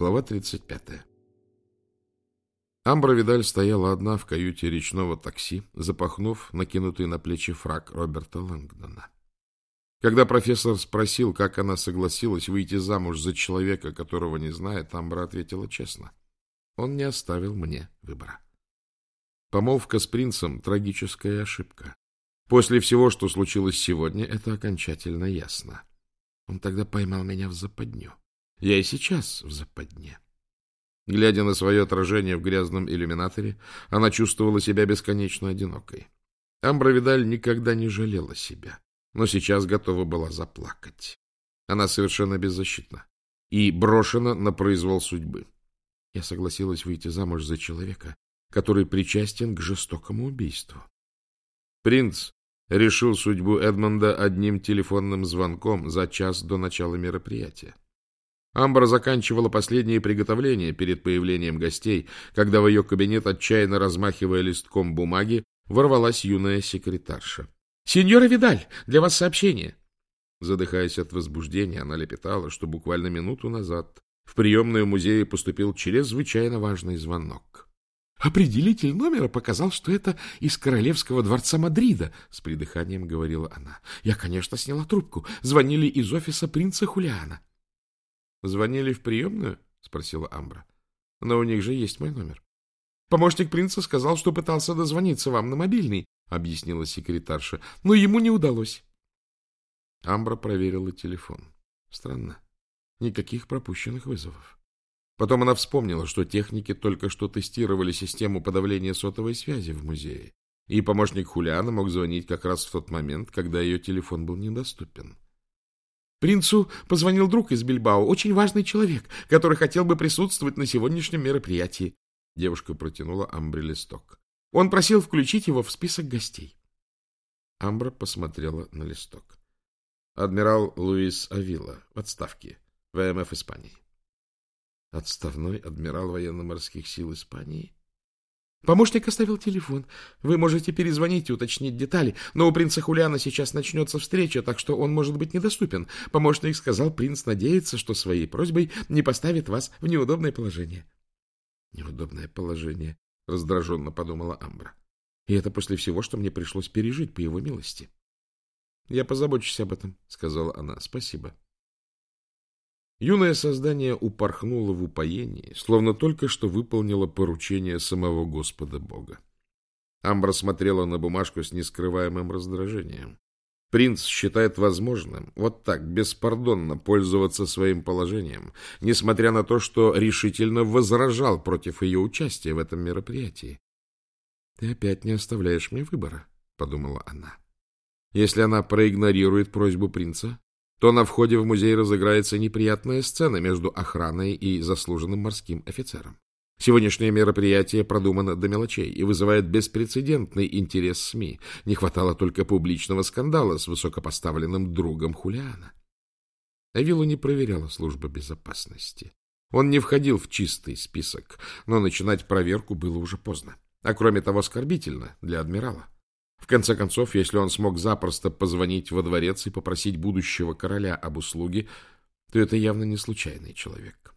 Глава 35. Амбра Видаль стояла одна в каюте речного такси, запахнув накинутый на плечи фраг Роберта Лэнгдона. Когда профессор спросил, как она согласилась выйти замуж за человека, которого не знает, Амбра ответила честно. Он не оставил мне выбора. Помолвка с принцем — трагическая ошибка. После всего, что случилось сегодня, это окончательно ясно. Он тогда поймал меня в западню. Я и сейчас в западне. Глядя на свое отражение в грязном иллюминаторе, она чувствовала себя бесконечно одинокой. Амбра Видаль никогда не жалела себя, но сейчас готова была заплакать. Она совершенно беззащитна и брошена на произвол судьбы. Я согласилась выйти замуж за человека, который причастен к жестокому убийству. Принц решил судьбу Эдмонда одним телефонным звонком за час до начала мероприятия. Амбра заканчивала последние приготовления перед появлением гостей, когда в ее кабинет, отчаянно размахивая листком бумаги, ворвалась юная секретарша. — Сеньора Видаль, для вас сообщение. Задыхаясь от возбуждения, она лепетала, что буквально минуту назад в приемную музея поступил чрезвычайно важный звонок. «Определитель номера показал, что это из Королевского дворца Мадрида», — с придыханием говорила она. «Я, конечно, сняла трубку. Звонили из офиса принца Хулиана». — Звонили в приемную? — спросила Амбра. — Но у них же есть мой номер. — Помощник принца сказал, что пытался дозвониться вам на мобильный, — объяснила секретарша, — но ему не удалось. Амбра проверила телефон. Странно. Никаких пропущенных вызовов. Потом она вспомнила, что техники только что тестировали систему подавления сотовой связи в музее, и помощник Хулиана мог звонить как раз в тот момент, когда ее телефон был недоступен. Принцу позвонил друг из Бильбао, очень важный человек, который хотел бы присутствовать на сегодняшнем мероприятии. Девушка протянула Амбре листок. Он просил включить его в список гостей. Амбра посмотрела на листок. Адмирал Луис Авила в отставке, ВМФ Испании. Отставной адмирал военно-морских сил Испании? Помощник оставил телефон. Вы можете перезвонить и уточнить детали, но у принца Хулиана сейчас начнется встреча, так что он может быть недоступен. Помощник сказал, принц надеется, что своей просьбой не поставит вас в неудобное положение. Неудобное положение, раздраженно подумала Амбра. И это после всего, что мне пришлось пережить по его милости. Я позабочусь об этом, сказала она. Спасибо. Юное создание упорхнуло в упоении, словно только что выполнило поручение самого Господа Бога. Амбра смотрела на бумажку с нескрываемым раздражением. Принц считает возможным вот так беспардонно пользоваться своим положением, несмотря на то, что решительно возражал против ее участия в этом мероприятии. — Ты опять не оставляешь мне выбора, — подумала она. Если она проигнорирует просьбу принца, то на входе в музей разыграется неприятная сцена между охраной и заслуженным морским офицером. Сегодняшнее мероприятие продумано до мелочей и вызывает беспрецедентный интерес СМИ. Не хватало только публичного скандала с высокопоставленным другом Хулиана. Авилу не проверяла служба безопасности. Он не входил в чистый список, но начинать проверку было уже поздно. А кроме того, оскорбительно для адмирала. Конце концов, если он смог запросто позвонить во дворец и попросить будущего короля об услуге, то это явно не случайный человек.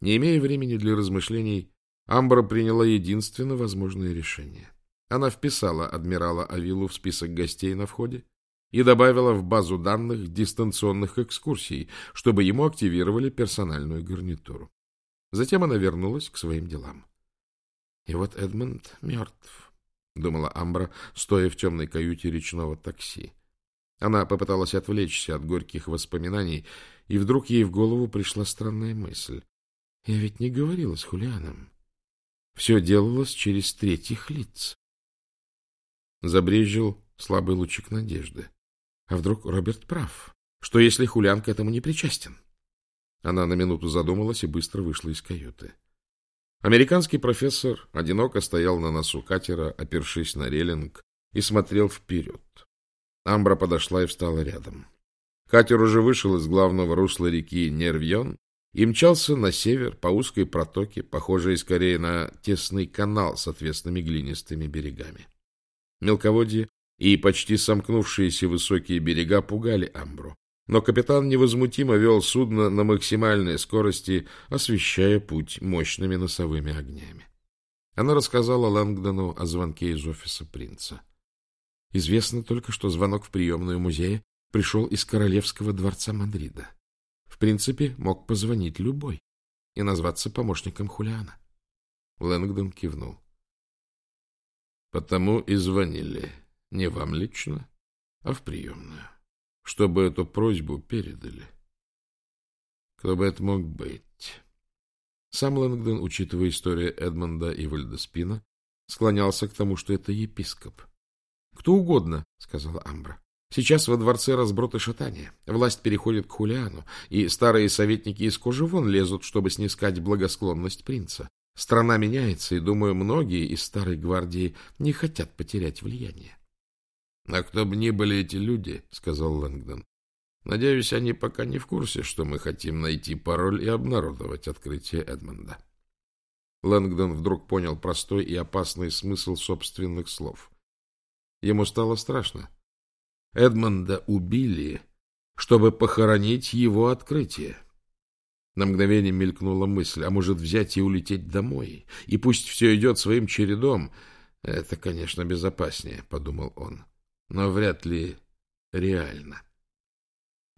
Не имея времени для размышлений, Амбра приняла единственно возможное решение. Она вписала адмирала Авилу в список гостей на входе и добавила в базу данных дистанционных экскурсий, чтобы ему активировали персональную гарнитуру. Затем она вернулась к своим делам. И вот Эдмонд мертв. — думала Амбра, стоя в темной каюте речного такси. Она попыталась отвлечься от горьких воспоминаний, и вдруг ей в голову пришла странная мысль. Я ведь не говорила с Хулианом. Все делалось через третьих лиц. Забрежил слабый лучик надежды. А вдруг Роберт прав? Что, если Хулиан к этому не причастен? Она на минуту задумалась и быстро вышла из каюты. Американский профессор одиноко стоял на носу катера, опершись на релинг, и смотрел вперед. Амбра подошла и встала рядом. Катер уже вышел из главного русла реки Нервьон и мчался на север по узкой протоке, похожей скорее на тесный канал с отвесными глинистыми берегами. Мелководье и почти сомкнувшиеся высокие берега пугали Амбру. Но капитан невозмутимо вел судно на максимальной скорости, освещая путь мощными носовыми огнями. Она рассказала Лэнгдону о звонке из офиса принца. Известно только, что звонок в приемную музея пришел из Королевского дворца Мадрида. В принципе, мог позвонить любой и назваться помощником Хулиана. Лэнгдон кивнул. — Потому и звонили не вам лично, а в приемную, чтобы эту просьбу передали. Кто бы это мог быть? Сам Лэнгдон, учитывая историю Эдмонда и Вальдеспина, склонялся к тому, что это епископ. — Кто угодно, — сказала Амбра. Сейчас во дворце разброд и шатание. Власть переходит к Хулиану, и старые советники из кожи вон лезут, чтобы снискать благосклонность принца. Страна меняется, и, думаю, многие из старой гвардии не хотят потерять влияние. — А кто бы ни были эти люди, — сказал Лэнгдон, — надеюсь, они пока не в курсе, что мы хотим найти пароль и обнародовать открытие Эдмонда. Лэнгдон вдруг понял простой и опасный смысл собственных слов. Ему стало страшно. Эдмонда убили, чтобы похоронить его открытие. На мгновение мелькнула мысль, а может взять и улететь домой, и пусть все идет своим чередом. Это, конечно, безопаснее, — подумал он, — но вряд ли реально.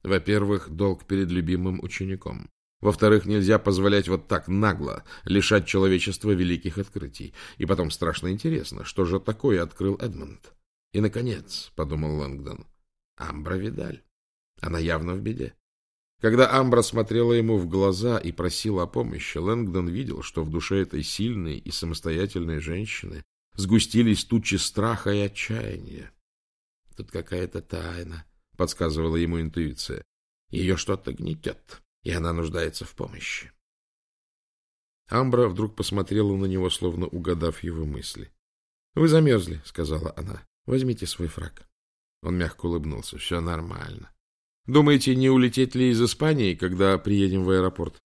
Во-первых, долг перед любимым учеником. Во-вторых, нельзя позволять вот так нагло лишать человечества великих открытий. И потом страшно интересно, что же такое открыл Эдмонд. И, наконец, — подумал Лэнгдон, — Амбра Видаль. Она явно в беде. Когда Амбра смотрела ему в глаза и просила о помощи, Лэнгдон видел, что в душе этой сильной и самостоятельной женщины сгустились тучи страха и отчаяния. Тут какая-то тайна, — подсказывала ему интуиция. Ее что-то гнетет, и она нуждается в помощи. Амбра вдруг посмотрела на него, словно угадав его мысли. — Вы замерзли, — сказала она. Возьмите свой фраг. Он мягко улыбнулся. Все нормально. Думаете, не улететь ли из Испании, когда приедем в аэропорт?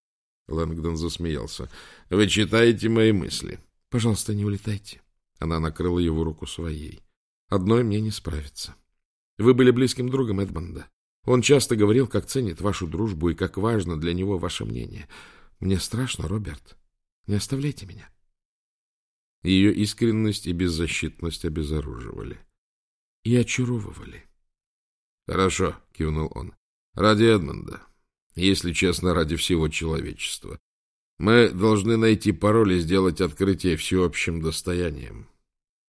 Лэнгдон засмеялся. Вы читаете мои мысли. Пожалуйста, не улетайте. Она накрыла его руку своей. Одной мне не справиться. Вы были близким другом Эдмонда. Он часто говорил, как ценит вашу дружбу и как важно для него ваше мнение. Мне страшно, Роберт. Не оставляйте меня. Ее искренность и беззащитность обезоруживали и очаровывали. — Хорошо, — кивнул он, — ради Эдмонда, если честно, ради всего человечества. Мы должны найти пароль и сделать открытие всеобщим достоянием.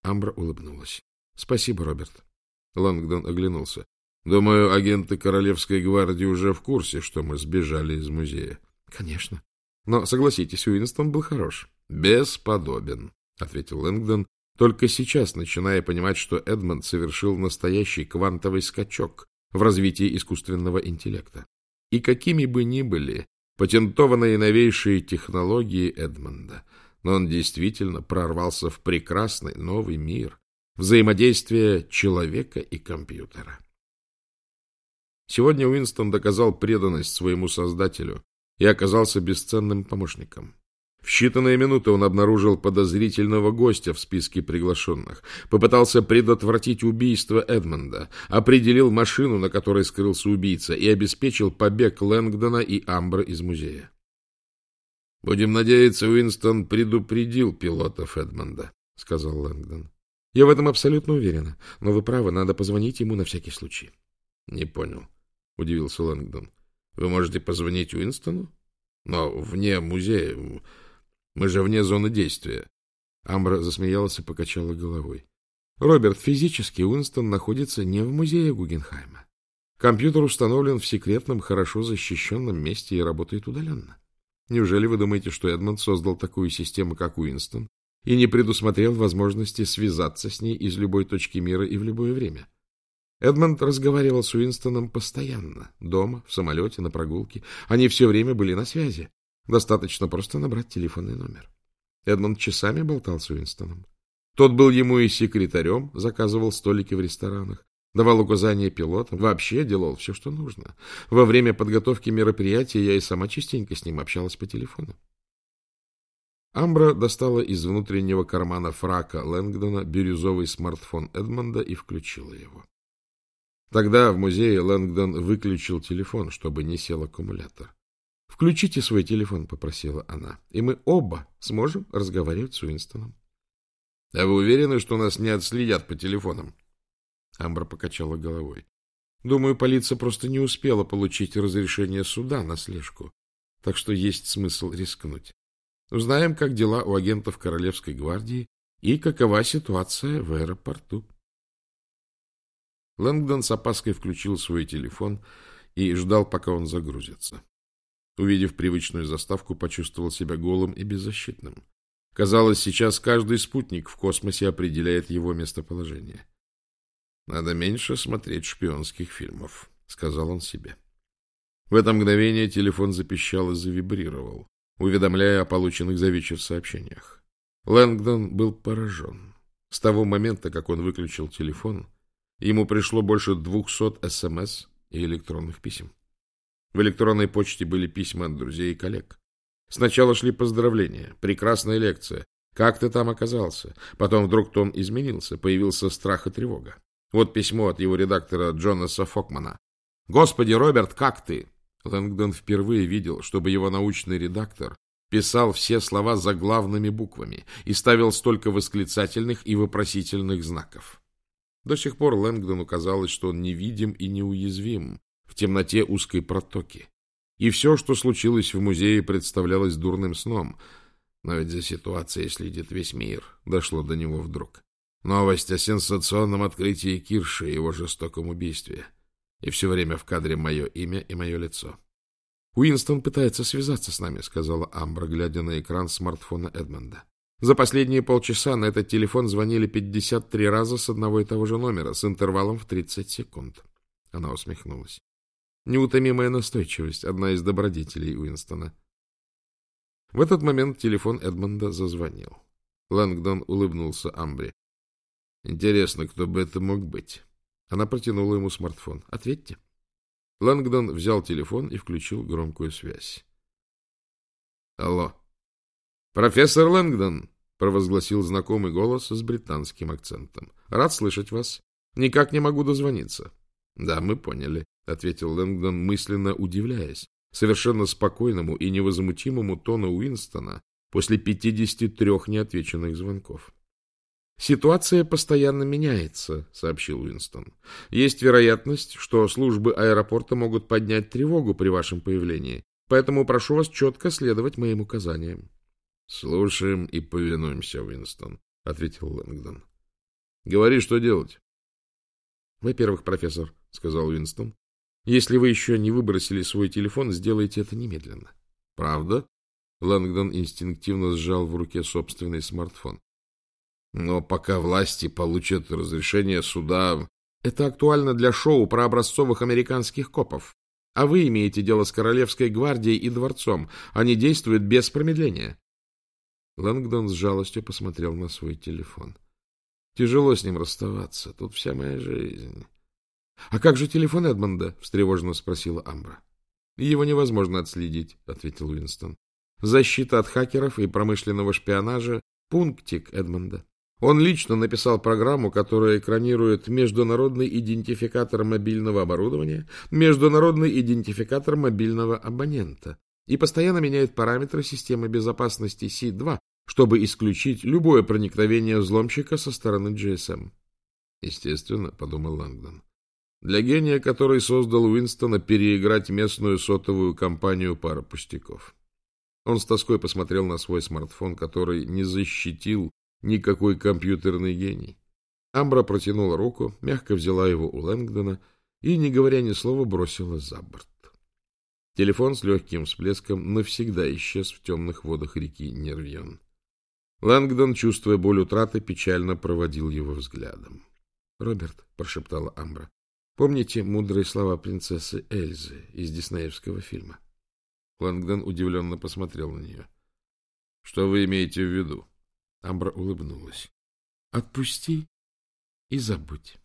Амбра улыбнулась. — Спасибо, Роберт. Лонгдон оглянулся. — Думаю, агенты Королевской гвардии уже в курсе, что мы сбежали из музея. — Конечно. Но, согласитесь, Уинстон был хорош. — Бесподобен, — ответил Лэнгдон, только сейчас начиная понимать, что Эдмонд совершил настоящий квантовый скачок в развитии искусственного интеллекта. И какими бы ни были патентованные новейшие технологии Эдмонда, но он действительно прорвался в прекрасный новый мир взаимодействия человека и компьютера. Сегодня Уинстон доказал преданность своему создателю и оказался бесценным помощником. В считанные минуты он обнаружил подозрительного гостя в списке приглашенных, попытался предотвратить убийство Эдмонда, определил машину, на которой скрылся убийца, и обеспечил побег Лэнгдона и Амбра из музея. — Будем надеяться, Уинстон предупредил пилотов Эдмонда, — сказал Лэнгдон. — Я в этом абсолютно уверена, но вы правы, надо позвонить ему на всякий случай. — Не понял, — удивился Лэнгдон. — Вы можете позвонить Уинстону? Но вне музея... Мы же вне зоны действия. Амбра засмеялась и покачала головой. Роберт, физически Уинстон находится не в музее Гугенхайма. Компьютер установлен в секретном, хорошо защищенном месте и работает удаленно. Неужели вы думаете, что Эдмонд создал такую систему, как Уинстон, и не предусмотрел возможности связаться с ней из любой точки мира и в любое время? Эдмонд разговаривал с Уинстоном постоянно, дома, в самолете, на прогулке. Они все время были на связи. Достаточно просто набрать телефонный номер. Эдмонд часами болтал с Уинстоном. Тот был ему и секретарем, заказывал столики в ресторанах, давал указания пилотам, вообще делал все, что нужно. Во время подготовки мероприятия я и сама частенько с ним общалась по телефону. Амбра достала из внутреннего кармана фрака Лэнгдона бирюзовый смартфон Эдмонда и включила его. Тогда в музее Лэнгдон выключил телефон, чтобы не сел аккумулятор. — Включите свой телефон, — попросила она, — и мы оба сможем разговаривать с Уинстоном. — А вы уверены, что нас не отследят по телефонам? Амбра покачала головой. — Думаю, полиция просто не успела получить разрешение суда на слежку, так что есть смысл рискнуть. Узнаем, как дела у агентов Королевской гвардии и какова ситуация в аэропорту. Лэнгдон с опаской включил свой телефон и ждал, пока он загрузится. Увидев привычную заставку, почувствовал себя голым и беззащитным. Казалось, сейчас каждый спутник в космосе определяет его местоположение. «Надо меньше смотреть шпионских фильмов», — сказал он себе. В это мгновение телефон запищал и завибрировал, уведомляя о полученных за вечер сообщениях. Лэнгдон был поражен. С того момента, как он выключил телефон, ему пришло больше двухсот СМС и электронных писем. В электронной почте были письма от друзей и коллег. Сначала шли поздравления, прекрасная лекция. Как ты там оказался? Потом вдруг тон изменился, появился страх и тревога. Вот письмо от его редактора Джонаса Фокмана. «Господи, Роберт, как ты?» Лэнгдон впервые видел, чтобы его научный редактор писал все слова заглавными буквами и ставил столько восклицательных и вопросительных знаков. До сих пор Лэнгдону казалось, что он невидим и неуязвим в темноте узкой протоки. И все, что случилось в музее, представлялось дурным сном. Но ведь за ситуацией следит весь мир, дошло до него вдруг. Новость о сенсационном открытии Кирши и его жестоком убийстве. И все время в кадре мое имя и мое лицо. «Уинстон пытается связаться с нами», — сказала Амбра, глядя на экран смартфона Эдмонда. «За последние полчаса на этот телефон звонили 53 раза с одного и того же номера, с интервалом в 30 секунд». Она усмехнулась. Неутомимая настойчивость — одна из добродетелей Уинстона. В этот момент телефон Эдмонда зазвонил. Лэнгдон улыбнулся Амбре. «Интересно, кто бы это мог быть?» Она протянула ему смартфон. «Ответьте». Лэнгдон взял телефон и включил громкую связь. «Алло!» «Профессор Лэнгдон!» — провозгласил знакомый голос с британским акцентом. «Рад слышать вас. Никак не могу дозвониться». «Да, мы поняли», — ответил Лэнгдон, мысленно удивляясь совершенно спокойному и невозмутимому тону Уинстона после 53 неотвеченных звонков. «Ситуация постоянно меняется», — сообщил Уинстон. «Есть вероятность, что службы аэропорта могут поднять тревогу при вашем появлении, поэтому прошу вас четко следовать моим указаниям». «Слушаем и повинуемся, Уинстон», — ответил Лэнгдон. «Говори, что делать». «Во-первых, профессор», — сказал Уинстон, — «если вы еще не выбросили свой телефон, сделайте это немедленно». «Правда?» Лэнгдон инстинктивно сжал в руке собственный смартфон. Но пока власти получат разрешение суда... Это актуально для шоу про образцовых американских копов. А вы имеете дело с Королевской гвардией и дворцом. Они действуют без промедления. Лэнгдон с жалостью посмотрел на свой телефон. Тяжело с ним расставаться. Тут вся моя жизнь. — А как же телефон Эдмонда? — встревоженно спросила Амбра. — Его невозможно отследить, — ответил Уинстон. — Защита от хакеров и промышленного шпионажа — пунктик Эдмонда. Он лично написал программу, которая экранирует международный идентификатор мобильного оборудования, международный идентификатор мобильного абонента и постоянно меняет параметры системы безопасности C2, чтобы исключить любое проникновение взломщика со стороны GSM. Естественно, подумал Лэнгдон. Для гения, который создал Уинстона, переиграть местную сотовую компанию пара пустяков. Он с тоской посмотрел на свой смартфон, который не защитил никакой компьютерный гений. Амбра протянула руку, мягко взяла его у Лэнгдона и, не говоря ни слова, бросила за борт. Телефон с легким всплеском навсегда исчез в темных водах реки Нервьон. Лэнгдон, чувствуя боль утраты, печально проводил его взглядом. — Роберт, — прошептала Амбра, — помните мудрые слова принцессы Эльзы из диснеевского фильма? Лэнгдон удивленно посмотрел на нее. — Что вы имеете в виду? Амбра улыбнулась. — Отпусти и забудь.